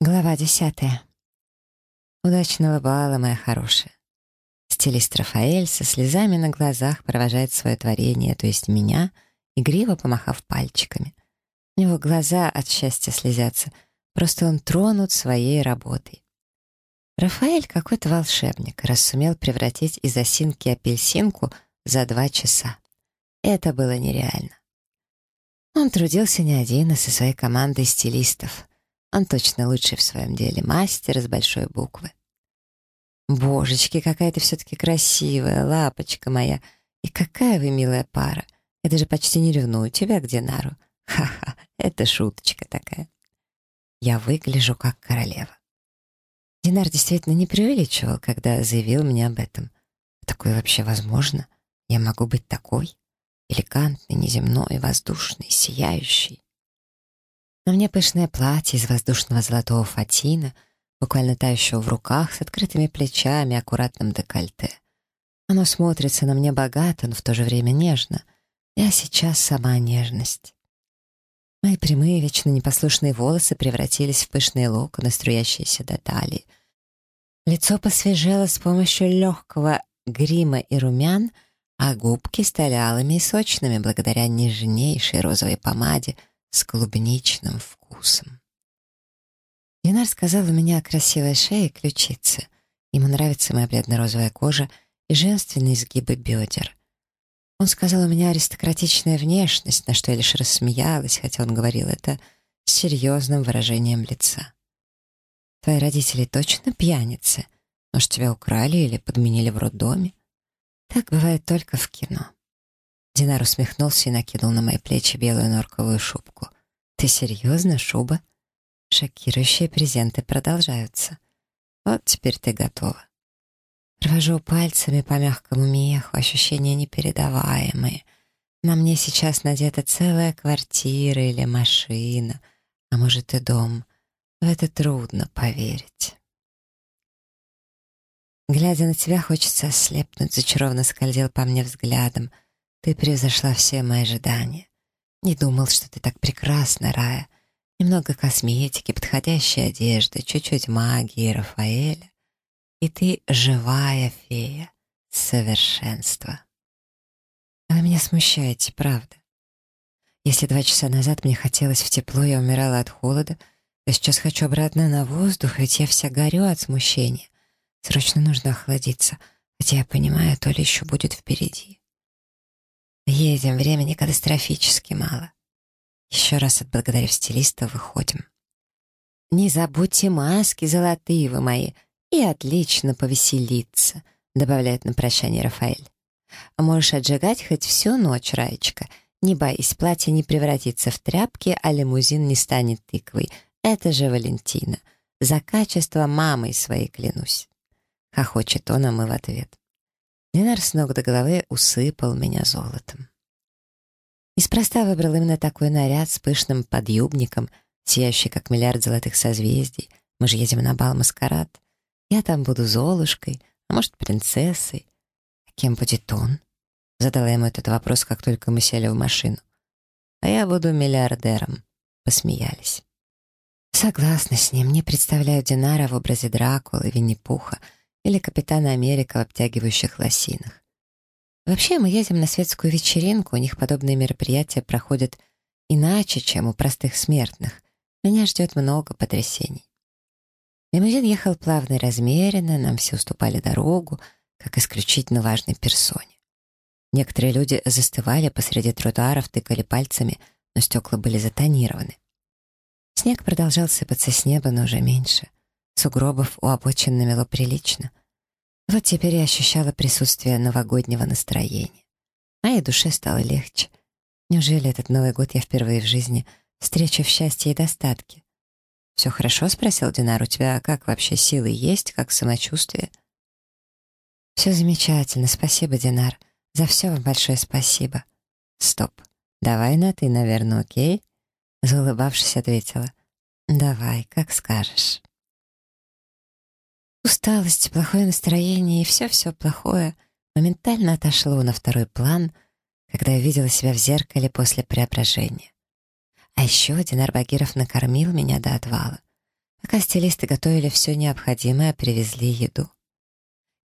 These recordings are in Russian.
Глава десятая. Удачного бала, моя хорошая. Стилист Рафаэль со слезами на глазах провожает свое творение, то есть меня, игриво помахав пальчиками. У него глаза от счастья слезятся, просто он тронут своей работой. Рафаэль какой-то волшебник, раз сумел превратить из осинки апельсинку за два часа. Это было нереально. Он трудился не один, а со своей командой стилистов — он точно лучший в своем деле, мастер с большой буквы. Божечки, какая ты все-таки красивая, лапочка моя. И какая вы милая пара. Я даже почти не ревную тебя к Динару. Ха-ха, это шуточка такая. Я выгляжу как королева. Динар действительно не преувеличивал, когда заявил мне об этом. Такое вообще возможно? Я могу быть такой? Элегантный, неземной, воздушный, сияющий. На мне пышное платье из воздушного золотого фатина, буквально тающего в руках, с открытыми плечами, аккуратным декольте. Оно смотрится на мне богато, но в то же время нежно. Я сейчас сама нежность. Мои прямые, вечно непослушные волосы превратились в пышные локоны, струящиеся до талии. Лицо посвежело с помощью легкого грима и румян, а губки стали алыми и сочными благодаря нежнейшей розовой помаде — с клубничным вкусом. Ленар сказал у меня о красивой шее и ключице. Ему нравится моя бледно-розовая кожа и женственные изгибы бедер. Он сказал у меня аристократичная внешность, на что я лишь рассмеялась, хотя он говорил это с серьезным выражением лица. «Твои родители точно пьяницы? Может, тебя украли или подменили в роддоме? Так бывает только в кино». Динар усмехнулся и накинул на мои плечи белую норковую шубку. «Ты серьезно, шуба?» Шокирующие презенты продолжаются. Вот теперь ты готова. Провожу пальцами по мягкому меху, ощущения непередаваемые. На мне сейчас надета целая квартира или машина, а может и дом. В это трудно поверить. Глядя на тебя, хочется ослепнуть, зачарованно скользил по мне взглядом — ты превзошла все мои ожидания. Не думал, что ты так прекрасна, Рая. Немного косметики, подходящей одежды, чуть-чуть магии Рафаэля. И ты живая фея, совершенство. Вы меня смущаете, правда. Если два часа назад мне хотелось в тепло, я умирала от холода, то сейчас хочу обратно на воздух, ведь я вся горю от смущения. Срочно нужно охладиться, хотя я понимаю, то ли еще будет впереди. Едем, времени катастрофически мало. Еще раз отблагодарив стилиста, выходим. «Не забудьте маски золотые вы мои, и отлично повеселиться», добавляет на прощание Рафаэль. «А можешь отжигать хоть всю ночь, Раечка. Не боись, платье не превратится в тряпки, а лимузин не станет тыквой. Это же Валентина. За качество мамой своей клянусь». Хохочет он, а мы в ответ. Ленар с ног до головы усыпал меня золотом. Неспроста выбрал именно такой наряд с пышным подъюбником, сияющий, как миллиард золотых созвездий. Мы же едем на бал-маскарад. Я там буду Золушкой, а может, принцессой. А кем будет он? Задала ему этот вопрос, как только мы сели в машину. А я буду миллиардером. Посмеялись. Согласна с ним. Не представляю Динара в образе Дракулы, Винни-Пуха — или Капитана Америка в обтягивающих лосинах. Вообще, мы едем на светскую вечеринку, у них подобные мероприятия проходят иначе, чем у простых смертных. Меня ждет много потрясений. Лимузин ехал плавно и размеренно, нам все уступали дорогу, как исключительно важной персоне. Некоторые люди застывали посреди тротуаров, тыкали пальцами, но стекла были затонированы. Снег продолжал сыпаться с неба, но уже меньше. Сугробов у обочин намело прилично. Вот теперь я ощущала присутствие новогоднего настроения. Моей душе стало легче. Неужели этот Новый год я впервые в жизни встречу в счастье и достатке? «Все хорошо?» — спросил Динар. «У тебя как вообще силы есть? Как самочувствие?» «Все замечательно. Спасибо, Динар. За все вам большое спасибо». «Стоп. Давай на «ты», наверное, окей?» Заулыбавшись, ответила. «Давай, как скажешь». Усталость, плохое настроение и все-все плохое моментально отошло на второй план, когда я видела себя в зеркале после преображения. А еще Динар Багиров накормил меня до отвала. Пока стилисты готовили все необходимое, привезли еду.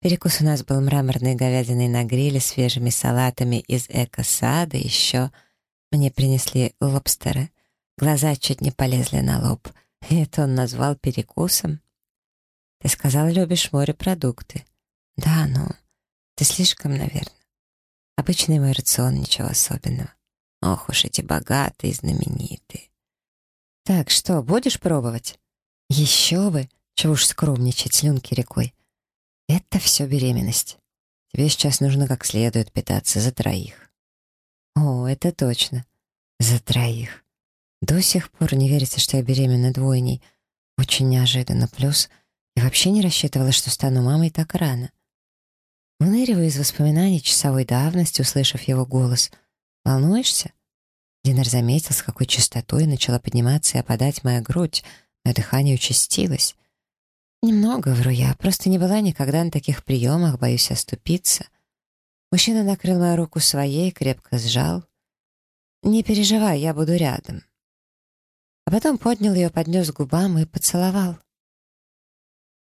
Перекус у нас был мраморной говядиной на гриле, свежими салатами из эко-сада, еще мне принесли лобстеры. Глаза чуть не полезли на лоб. И это он назвал перекусом. Ты сказал, любишь морепродукты. Да, ну, ты слишком, наверное. Обычный мой рацион, ничего особенного. Ох уж эти богатые, знаменитые. Так, что, будешь пробовать? Еще бы! Чего уж скромничать, слюнки рекой. Это все беременность. Тебе сейчас нужно как следует питаться за троих. О, это точно. За троих. До сих пор не верится, что я беременна двойней. Очень неожиданно. Плюс я вообще не рассчитывала, что стану мамой так рано. Выныриваю из воспоминаний часовой давности, услышав его голос. «Волнуешься?» Динер заметил, с какой частотой начала подниматься и опадать моя грудь. Мое дыхание участилось. «Немного, вру я, просто не была никогда на таких приемах, боюсь оступиться». Мужчина накрыл мою руку своей, крепко сжал. «Не переживай, я буду рядом». А потом поднял ее, поднес к губам и поцеловал.